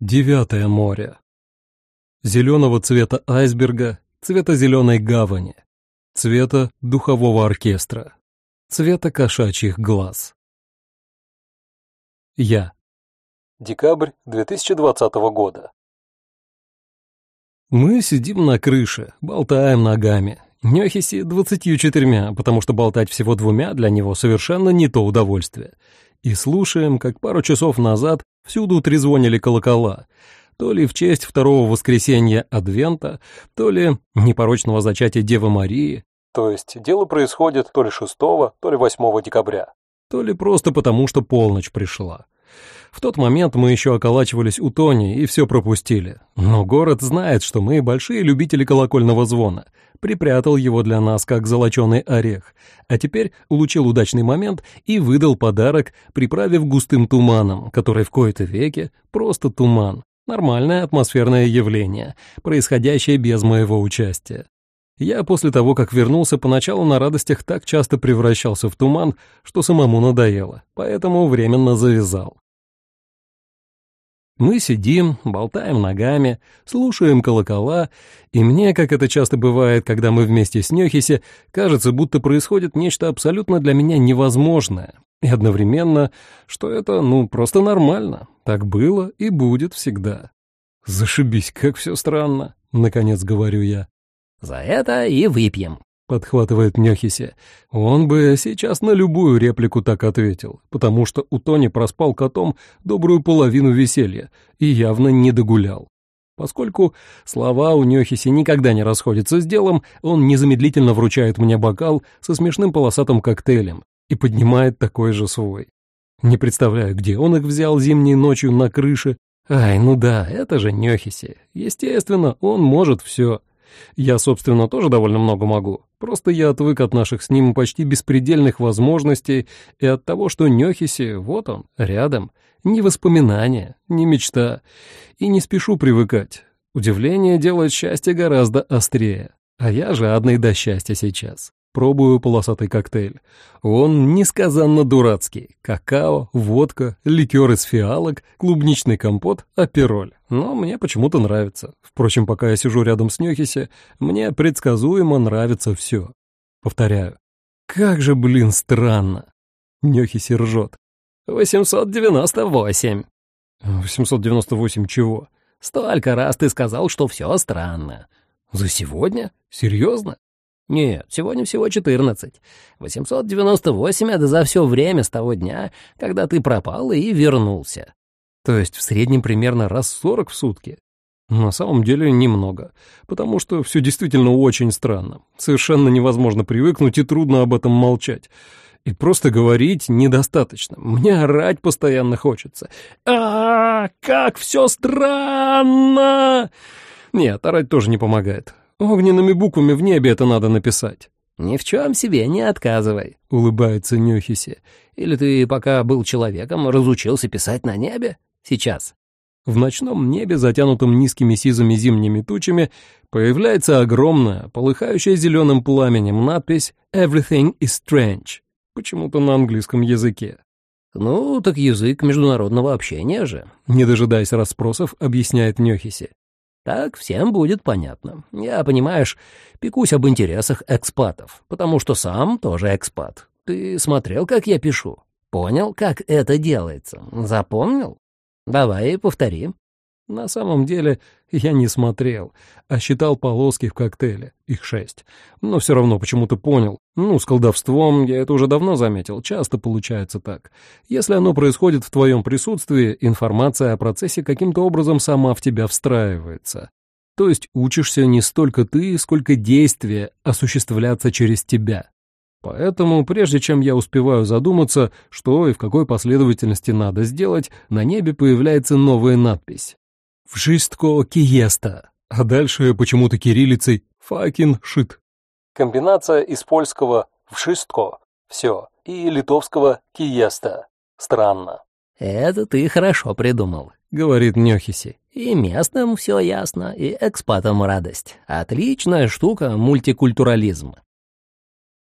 Девятое море. Зеленого цвета айсберга, цвета зеленой гавани, цвета духового оркестра, цвета кошачьих глаз. Я. Декабрь 2020 года. Мы сидим на крыше, болтаем ногами. Нёхиси двадцатью четырьмя, потому что болтать всего двумя для него совершенно не то удовольствие. И слушаем, как пару часов назад Всюду трезвонили колокола, то ли в честь второго воскресенья Адвента, то ли непорочного зачатия Девы Марии, то есть дело происходит то ли 6, то ли 8 декабря, то ли просто потому, что полночь пришла. В тот момент мы еще околачивались у Тони и все пропустили. Но город знает, что мы большие любители колокольного звона. Припрятал его для нас, как золоченый орех. А теперь улучил удачный момент и выдал подарок, приправив густым туманом, который в кои-то веке просто туман. Нормальное атмосферное явление, происходящее без моего участия. Я после того, как вернулся, поначалу на радостях так часто превращался в туман, что самому надоело, поэтому временно завязал. Мы сидим, болтаем ногами, слушаем колокола, и мне, как это часто бывает, когда мы вместе с Нёхисе, кажется, будто происходит нечто абсолютно для меня невозможное. И одновременно, что это, ну, просто нормально. Так было и будет всегда. «Зашибись, как все странно», — наконец говорю я. «За это и выпьем», подхватывает Нёхиси. Он бы сейчас на любую реплику так ответил, потому что у Тони проспал котом добрую половину веселья и явно не догулял. Поскольку слова у Нёхиси никогда не расходятся с делом, он незамедлительно вручает мне бокал со смешным полосатым коктейлем и поднимает такой же свой. Не представляю, где он их взял зимней ночью на крыше. Ай, ну да, это же Нёхиси. Естественно, он может все. Я, собственно, тоже довольно много могу. Просто я отвык от наших с ним почти беспредельных возможностей и от того, что Нёхиси, вот он, рядом, ни воспоминания, ни мечта. И не спешу привыкать. Удивление делает счастье гораздо острее. А я жадный до счастья сейчас. Пробую полосатый коктейль. Он несказанно дурацкий. Какао, водка, ликер из фиалок, клубничный компот, апероль. Но мне почему-то нравится. Впрочем, пока я сижу рядом с Нёхиси, мне предсказуемо нравится все. Повторяю. Как же, блин, странно. Нёхиси ржет. «898». «898 чего?» «Столько раз ты сказал, что все странно». «За сегодня? Серьезно?» Нет, сегодня всего 14. 898 — это за все время с того дня, когда ты пропал и вернулся. То есть в среднем примерно раз 40 в сутки. На самом деле немного, потому что все действительно очень странно. Совершенно невозможно привыкнуть и трудно об этом молчать. И просто говорить недостаточно. Мне орать постоянно хочется. а, -а, -а как все странно! Нет, орать тоже не помогает. Огненными буквами в небе это надо написать. «Ни в чем себе не отказывай», — улыбается Нюхиси. «Или ты, пока был человеком, разучился писать на небе? Сейчас». В ночном небе, затянутом низкими сизыми зимними тучами, появляется огромная, полыхающая зеленым пламенем надпись «Everything is strange», почему-то на английском языке. «Ну, так язык международного общения же», — не дожидаясь расспросов, объясняет Нёхиси. Так всем будет понятно. Я, понимаешь, пекусь об интересах экспатов, потому что сам тоже экспат. Ты смотрел, как я пишу? Понял, как это делается? Запомнил? Давай повтори. На самом деле я не смотрел, а считал полоски в коктейле, их шесть. Но все равно почему-то понял. Ну, с колдовством я это уже давно заметил, часто получается так. Если оно происходит в твоем присутствии, информация о процессе каким-то образом сама в тебя встраивается. То есть учишься не столько ты, сколько действие осуществляться через тебя. Поэтому, прежде чем я успеваю задуматься, что и в какой последовательности надо сделать, на небе появляется новая надпись. «Вшистко киеста», а дальше почему-то кириллицей «факин шит». Комбинация из польского «вшистко» — все, и литовского «киеста» — странно. «Это ты хорошо придумал», — говорит Нёхиси. «И местным все ясно, и экспатам радость. Отличная штука мультикультурализм.